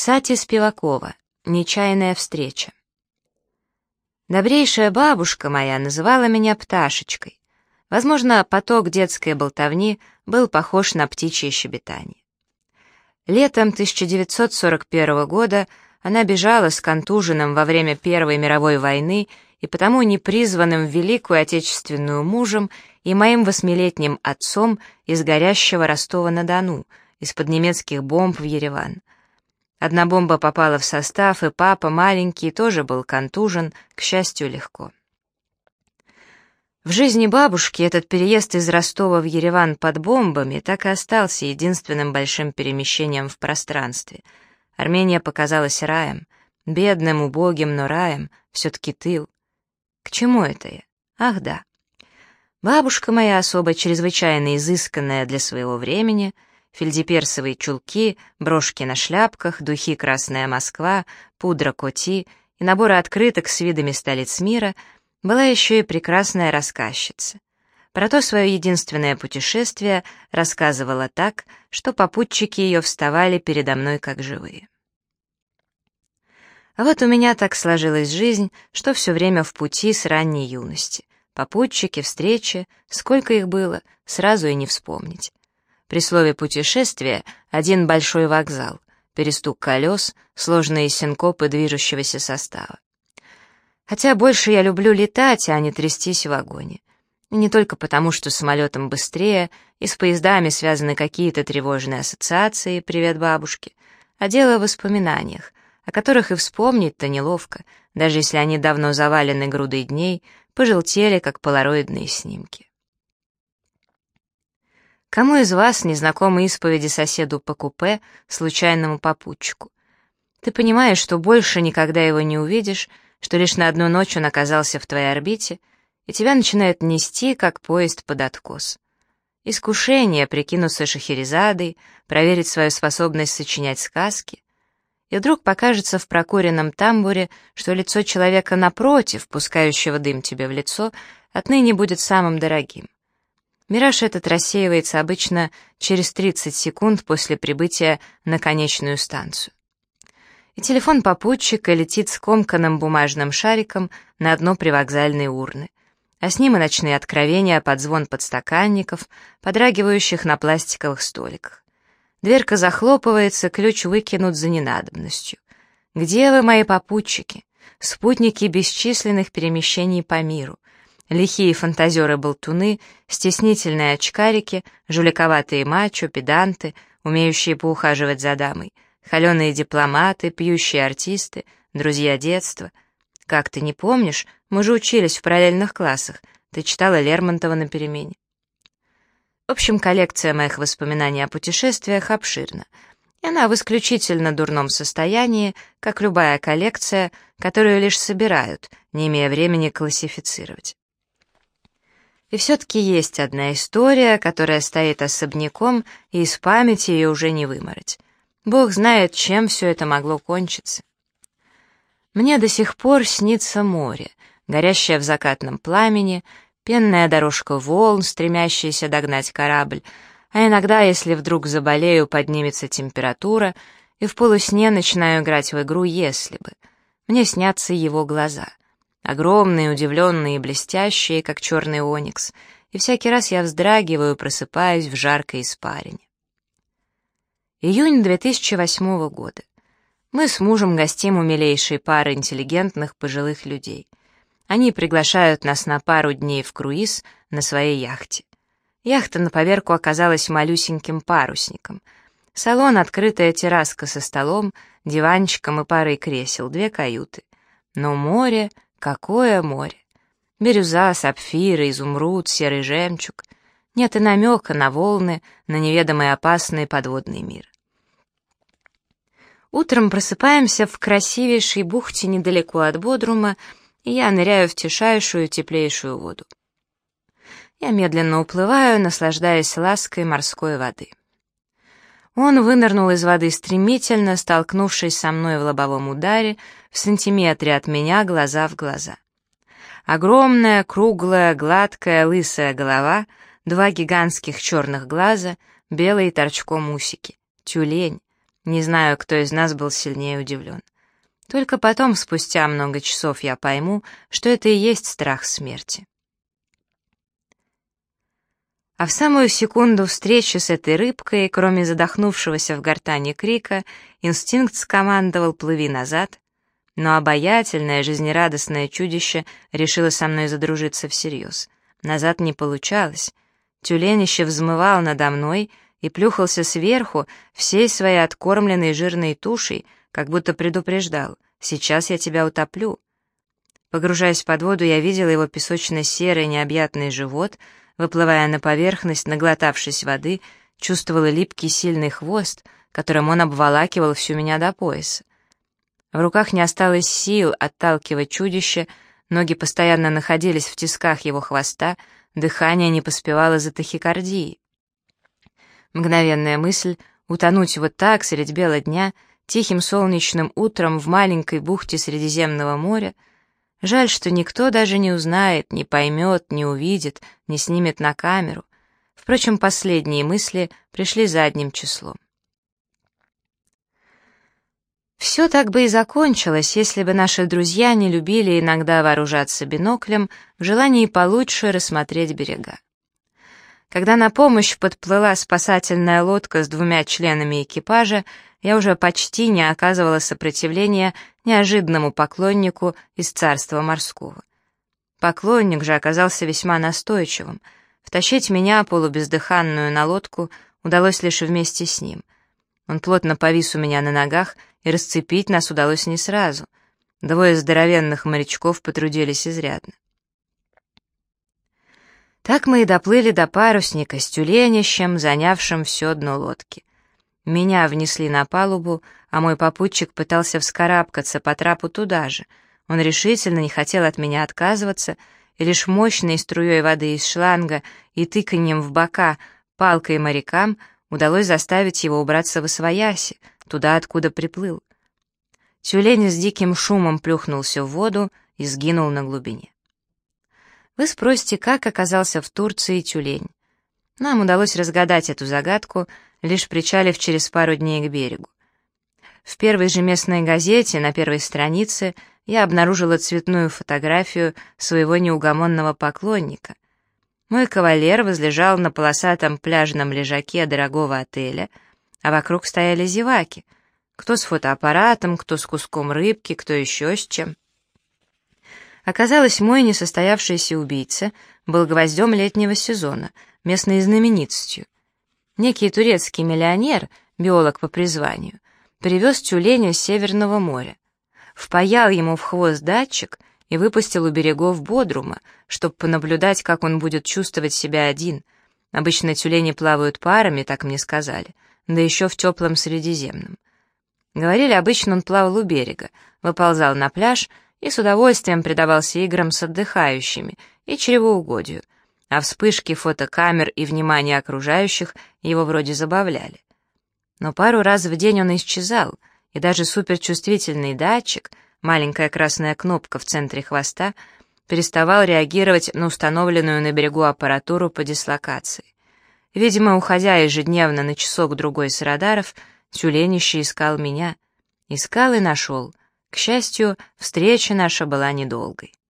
Сати Спивакова. Нечаянная встреча. Добрейшая бабушка моя называла меня пташечкой. Возможно, поток детской болтовни был похож на птичье щебетание. Летом 1941 года она бежала с контуженным во время Первой мировой войны и потому непризванным в Великую Отечественную мужем и моим восьмилетним отцом из горящего Ростова-на-Дону, из-под немецких бомб в Ереван. Одна бомба попала в состав, и папа, маленький, тоже был контужен, к счастью, легко. В жизни бабушки этот переезд из Ростова в Ереван под бомбами так и остался единственным большим перемещением в пространстве. Армения показалась раем, бедным, убогим, но раем, все-таки тыл. К чему это я? Ах да. Бабушка моя особо чрезвычайно изысканная для своего времени — фельдеперсовые чулки, брошки на шляпках, духи «Красная Москва», пудра «Коти» и наборы открыток с видами столиц мира, была еще и прекрасная рассказчица. Про то свое единственное путешествие рассказывала так, что попутчики ее вставали передо мной как живые. А вот у меня так сложилась жизнь, что все время в пути с ранней юности. Попутчики, встречи, сколько их было, сразу и не вспомнить. При слове «путешествие» один большой вокзал, перестук колес, сложные синкопы движущегося состава. Хотя больше я люблю летать, а не трястись в вагоне. Не только потому, что самолетом быстрее, и с поездами связаны какие-то тревожные ассоциации «Привет, бабушке», а дело в воспоминаниях, о которых и вспомнить-то неловко, даже если они давно завалены грудой дней, пожелтели, как полароидные снимки. Кому из вас не знакомы исповеди соседу по купе, случайному попутчику? Ты понимаешь, что больше никогда его не увидишь, что лишь на одну ночь он оказался в твоей орбите, и тебя начинает нести, как поезд под откос. Искушение прикинуться шахерезадой, проверить свою способность сочинять сказки. И вдруг покажется в прокуренном тамбуре, что лицо человека напротив, пускающего дым тебе в лицо, отныне будет самым дорогим. Мираж этот рассеивается обычно через 30 секунд после прибытия на конечную станцию. И телефон попутчика летит скомканным бумажным шариком на дно привокзальной урны, а с ним и ночные откровения под звон подстаканников, подрагивающих на пластиковых столиках. Дверка захлопывается, ключ выкинут за ненадобностью. Где вы, мои попутчики? Спутники бесчисленных перемещений по миру — Лихие фантазеры-болтуны, стеснительные очкарики, жуликоватые мачо, педанты, умеющие поухаживать за дамой, холеные дипломаты, пьющие артисты, друзья детства. Как ты не помнишь, мы же учились в параллельных классах, ты читала Лермонтова на перемене. В общем, коллекция моих воспоминаний о путешествиях обширна, и она в исключительно дурном состоянии, как любая коллекция, которую лишь собирают, не имея времени классифицировать. И все-таки есть одна история, которая стоит особняком, и из памяти ее уже не вымороть. Бог знает, чем все это могло кончиться. Мне до сих пор снится море, горящее в закатном пламени, пенная дорожка волн, стремящаяся догнать корабль, а иногда, если вдруг заболею, поднимется температура, и в полусне начинаю играть в игру «если бы». Мне снятся его глаза — огромные, удивленные и блестящие, как черный оникс, и всякий раз я вздрагиваю, просыпаюсь в жаркой испарине. Июнь 2008 года. Мы с мужем гостим у милейшей пары интеллигентных пожилых людей. Они приглашают нас на пару дней в круиз на своей яхте. Яхта на поверку оказалась малюсеньким парусником. Салон — открытая терраска со столом, диванчиком и парой кресел, две каюты. Но море Какое море! Бирюза, сапфиры, изумруд, серый жемчуг. Нет и намека на волны, на неведомый опасный подводный мир. Утром просыпаемся в красивейшей бухте недалеко от Бодрума, и я ныряю в тишайшую, теплейшую воду. Я медленно уплываю, наслаждаясь лаской морской воды. Он вынырнул из воды стремительно, столкнувшись со мной в лобовом ударе, в сантиметре от меня, глаза в глаза. Огромная, круглая, гладкая, лысая голова, два гигантских черных глаза, белые торчком усики. Тюлень. Не знаю, кто из нас был сильнее удивлен. Только потом, спустя много часов, я пойму, что это и есть страх смерти. А в самую секунду встречи с этой рыбкой, кроме задохнувшегося в гортане крика, инстинкт скомандовал «плыви назад», но обаятельное, жизнерадостное чудище решило со мной задружиться всерьез. Назад не получалось. Тюленище взмывал надо мной и плюхался сверху всей своей откормленной жирной тушей, как будто предупреждал «Сейчас я тебя утоплю». Погружаясь под воду, я видела его песочно-серый необъятный живот, выплывая на поверхность, наглотавшись воды, чувствовала липкий сильный хвост, которым он обволакивал всю меня до пояса. В руках не осталось сил отталкивать чудище, ноги постоянно находились в тисках его хвоста, дыхание не поспевало за тахикардией. Мгновенная мысль — утонуть вот так, средь бела дня, тихим солнечным утром в маленькой бухте Средиземного моря. Жаль, что никто даже не узнает, не поймет, не увидит, не снимет на камеру. Впрочем, последние мысли пришли задним числом. Все так бы и закончилось, если бы наши друзья не любили иногда вооружаться биноклем в желании получше рассмотреть берега. Когда на помощь подплыла спасательная лодка с двумя членами экипажа, я уже почти не оказывала сопротивления неожиданному поклоннику из царства морского. Поклонник же оказался весьма настойчивым. Втащить меня, полубездыханную, на лодку удалось лишь вместе с ним. Он плотно повис у меня на ногах, и расцепить нас удалось не сразу. Двое здоровенных морячков потрудились изрядно. Так мы и доплыли до парусника с тюленищем, занявшим все дно лодки. Меня внесли на палубу, а мой попутчик пытался вскарабкаться по трапу туда же. Он решительно не хотел от меня отказываться, и лишь мощной струей воды из шланга и тыканьем в бока палкой морякам удалось заставить его убраться в освояси, туда, откуда приплыл. Тюлень с диким шумом плюхнулся в воду и сгинул на глубине. Вы спросите, как оказался в Турции тюлень. Нам удалось разгадать эту загадку, лишь причалив через пару дней к берегу. В первой же местной газете, на первой странице, я обнаружила цветную фотографию своего неугомонного поклонника. Мой кавалер возлежал на полосатом пляжном лежаке дорогого отеля, а вокруг стояли зеваки, кто с фотоаппаратом, кто с куском рыбки, кто еще с чем. Оказалось, мой несостоявшийся убийца был гвоздем летнего сезона, местной знаменитостью. Некий турецкий миллионер, биолог по призванию, привез тюленя с Северного моря, впаял ему в хвост датчик и выпустил у берегов Бодрума, чтобы понаблюдать, как он будет чувствовать себя один. Обычно тюлени плавают парами, так мне сказали, да еще в теплом Средиземном. Говорили, обычно он плавал у берега, выползал на пляж — и с удовольствием предавался играм с отдыхающими и чревоугодию, а вспышки фотокамер и внимание окружающих его вроде забавляли. Но пару раз в день он исчезал, и даже суперчувствительный датчик, маленькая красная кнопка в центре хвоста, переставал реагировать на установленную на берегу аппаратуру по дислокации. Видимо, уходя ежедневно на часок-другой с радаров, тюленище искал меня. Искал и нашел — к счастью, встреча наша была недолгой.